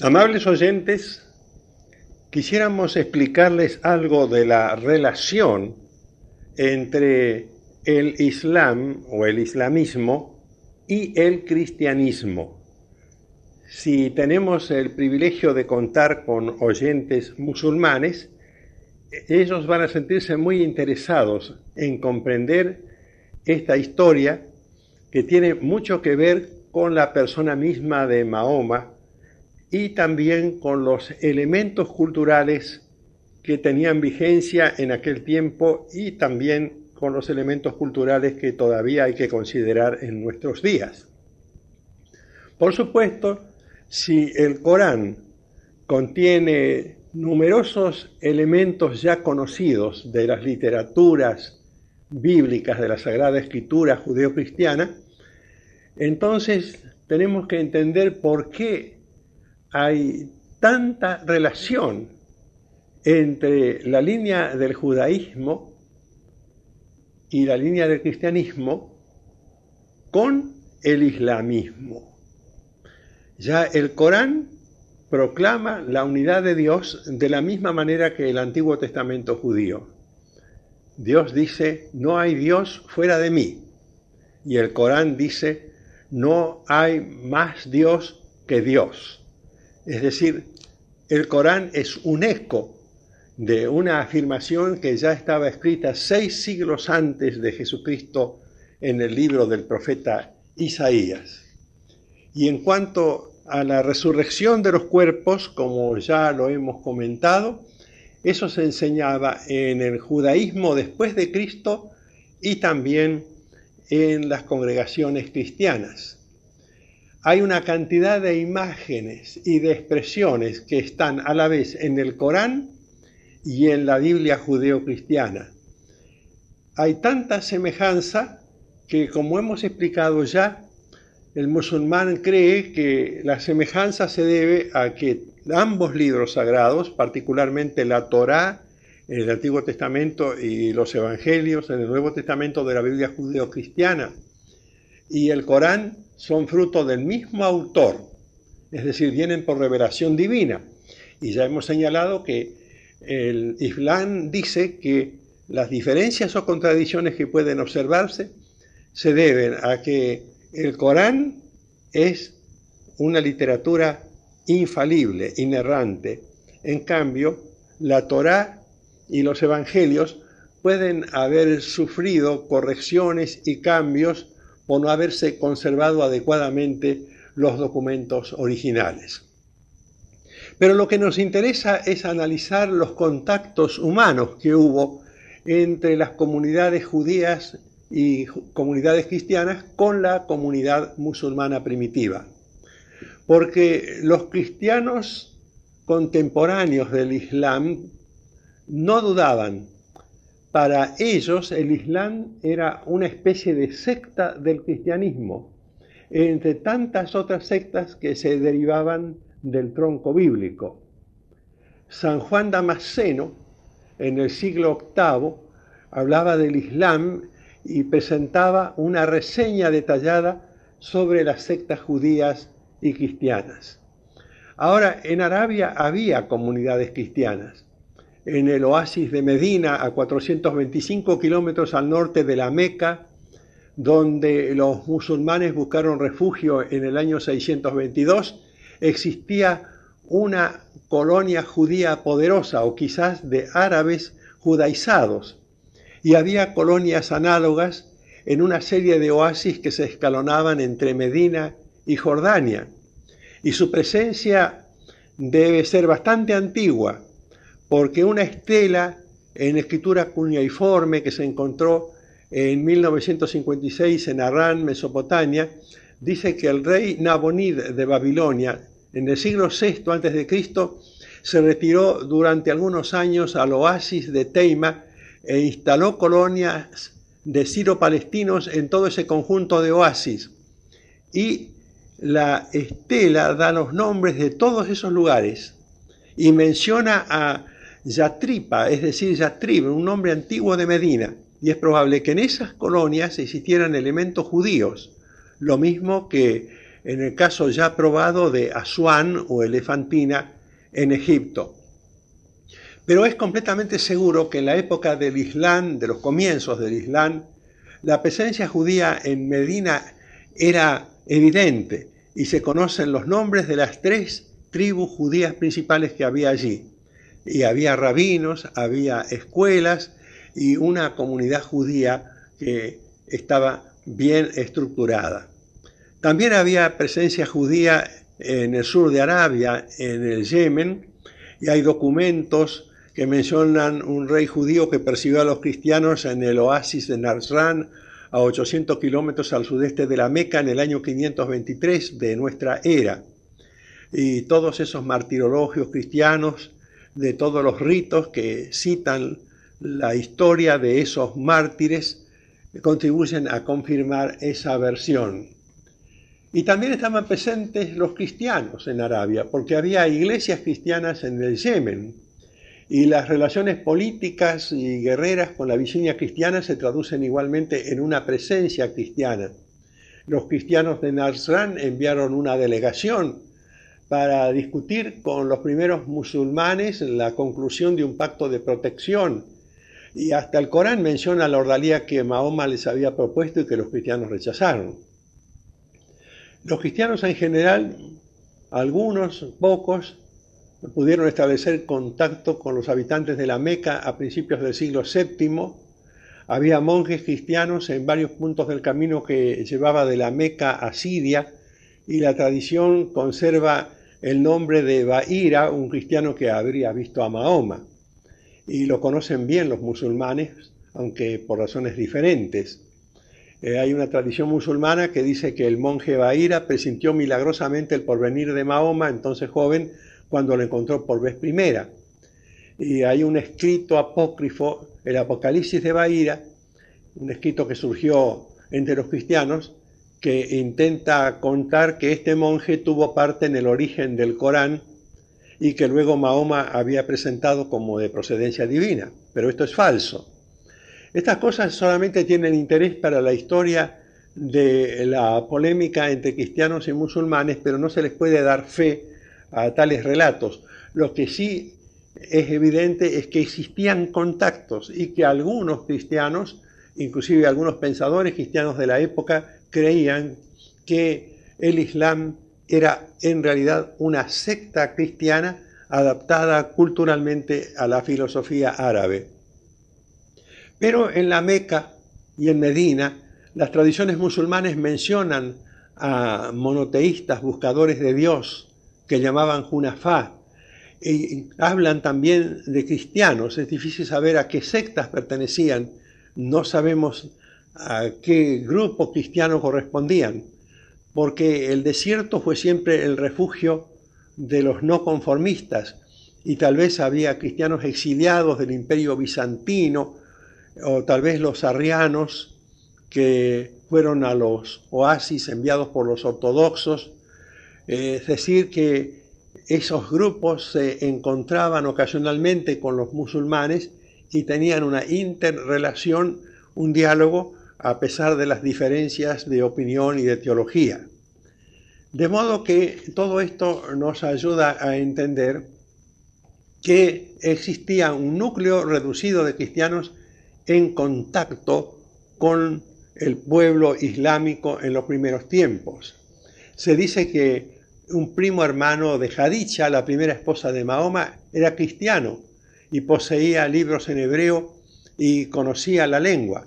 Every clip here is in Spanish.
Amables oyentes, quisiéramos explicarles algo de la relación entre el Islam o el islamismo y el cristianismo. Si tenemos el privilegio de contar con oyentes musulmanes, ellos van a sentirse muy interesados en comprender esta historia que tiene mucho que ver con la persona misma de Mahoma y también con los elementos culturales que tenían vigencia en aquel tiempo y también con los elementos culturales que todavía hay que considerar en nuestros días. Por supuesto, si el Corán contiene numerosos elementos ya conocidos de las literaturas bíblicas de la Sagrada Escritura judeocristiana, entonces tenemos que entender por qué hay tanta relación entre la línea del judaísmo y la línea del cristianismo con el islamismo. Ya el Corán proclama la unidad de Dios de la misma manera que el Antiguo Testamento judío. Dios dice, no hay Dios fuera de mí. Y el Corán dice, no hay más Dios que Dios. Es decir, el Corán es un eco de una afirmación que ya estaba escrita seis siglos antes de Jesucristo en el libro del profeta Isaías. Y en cuanto a la resurrección de los cuerpos, como ya lo hemos comentado, eso se enseñaba en el judaísmo después de Cristo y también en las congregaciones cristianas hay una cantidad de imágenes y de expresiones que están a la vez en el Corán y en la Biblia judeocristiana. Hay tanta semejanza que, como hemos explicado ya, el musulmán cree que la semejanza se debe a que ambos libros sagrados, particularmente la Torá en el Antiguo Testamento y los Evangelios en el Nuevo Testamento de la Biblia judeocristiana, y el Corán son fruto del mismo autor, es decir, vienen por revelación divina. Y ya hemos señalado que el Islam dice que las diferencias o contradicciones que pueden observarse se deben a que el Corán es una literatura infalible, inerrante. En cambio, la Torá y los Evangelios pueden haber sufrido correcciones y cambios por no haberse conservado adecuadamente los documentos originales. Pero lo que nos interesa es analizar los contactos humanos que hubo entre las comunidades judías y comunidades cristianas con la comunidad musulmana primitiva. Porque los cristianos contemporáneos del Islam no dudaban para ellos el Islam era una especie de secta del cristianismo, entre tantas otras sectas que se derivaban del tronco bíblico. San Juan Damasceno, en el siglo VIII, hablaba del Islam y presentaba una reseña detallada sobre las sectas judías y cristianas. Ahora, en Arabia había comunidades cristianas, en el oasis de Medina, a 425 kilómetros al norte de la Meca, donde los musulmanes buscaron refugio en el año 622, existía una colonia judía poderosa o quizás de árabes judaizados y había colonias análogas en una serie de oasis que se escalonaban entre Medina y Jordania. Y su presencia debe ser bastante antigua, porque una estela en escritura cuneiforme que se encontró en 1956 en Arán, Mesopotamia, dice que el rey Nabonid de Babilonia, en el siglo VI a.C., se retiró durante algunos años al oasis de Teima e instaló colonias de siro-palestinos en todo ese conjunto de oasis. Y la estela da los nombres de todos esos lugares y menciona a Yatripa, es decir, Yatrib, un nombre antiguo de Medina, y es probable que en esas colonias existieran elementos judíos, lo mismo que en el caso ya probado de Asuán o Elefantina en Egipto. Pero es completamente seguro que en la época del Islam, de los comienzos del Islam, la presencia judía en Medina era evidente y se conocen los nombres de las tres tribus judías principales que había allí. Y había rabinos, había escuelas y una comunidad judía que estaba bien estructurada. También había presencia judía en el sur de Arabia, en el Yemen, y hay documentos que mencionan un rey judío que persiguió a los cristianos en el oasis de Narsran, a 800 kilómetros al sudeste de la Meca, en el año 523 de nuestra era. Y todos esos martirologios cristianos, de todos los ritos que citan la historia de esos mártires, contribuyen a confirmar esa versión. Y también estaban presentes los cristianos en Arabia, porque había iglesias cristianas en el Yemen, y las relaciones políticas y guerreras con la vecina cristiana se traducen igualmente en una presencia cristiana. Los cristianos de Nasran enviaron una delegación para discutir con los primeros musulmanes la conclusión de un pacto de protección. Y hasta el Corán menciona la ordalía que Mahoma les había propuesto y que los cristianos rechazaron. Los cristianos en general, algunos, pocos, pudieron establecer contacto con los habitantes de la Meca a principios del siglo VII. Había monjes cristianos en varios puntos del camino que llevaba de la Meca a Siria y la tradición conserva el nombre de Bahira, un cristiano que habría visto a Mahoma. Y lo conocen bien los musulmanes, aunque por razones diferentes. Eh, hay una tradición musulmana que dice que el monje Bahira presintió milagrosamente el porvenir de Mahoma, entonces joven, cuando lo encontró por vez primera. Y hay un escrito apócrifo, el Apocalipsis de Bahira, un escrito que surgió entre los cristianos, que intenta contar que este monje tuvo parte en el origen del Corán y que luego Mahoma había presentado como de procedencia divina. Pero esto es falso. Estas cosas solamente tienen interés para la historia de la polémica entre cristianos y musulmanes, pero no se les puede dar fe a tales relatos. Lo que sí es evidente es que existían contactos y que algunos cristianos, inclusive algunos pensadores cristianos de la época, creían que el Islam era en realidad una secta cristiana adaptada culturalmente a la filosofía árabe. Pero en la Meca y en Medina, las tradiciones musulmanes mencionan a monoteístas buscadores de Dios, que llamaban Junafá. Y hablan también de cristianos, es difícil saber a qué sectas pertenecían, no sabemos a qué grupo cristiano correspondían, porque el desierto fue siempre el refugio de los no conformistas y tal vez había cristianos exiliados del imperio bizantino o tal vez los arrianos que fueron a los oasis enviados por los ortodoxos. Es decir, que esos grupos se encontraban ocasionalmente con los musulmanes y tenían una interrelación, un diálogo, a pesar de las diferencias de opinión y de teología. De modo que todo esto nos ayuda a entender que existía un núcleo reducido de cristianos en contacto con el pueblo islámico en los primeros tiempos. Se dice que un primo hermano de Jadicha, la primera esposa de Mahoma, era cristiano y poseía libros en hebreo y conocía la lengua.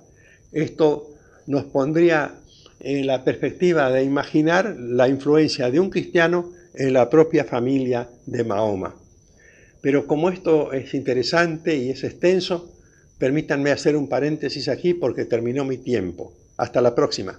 Esto nos pondría en la perspectiva de imaginar la influencia de un cristiano en la propia familia de Mahoma. Pero como esto es interesante y es extenso, permítanme hacer un paréntesis aquí porque terminó mi tiempo. Hasta la próxima.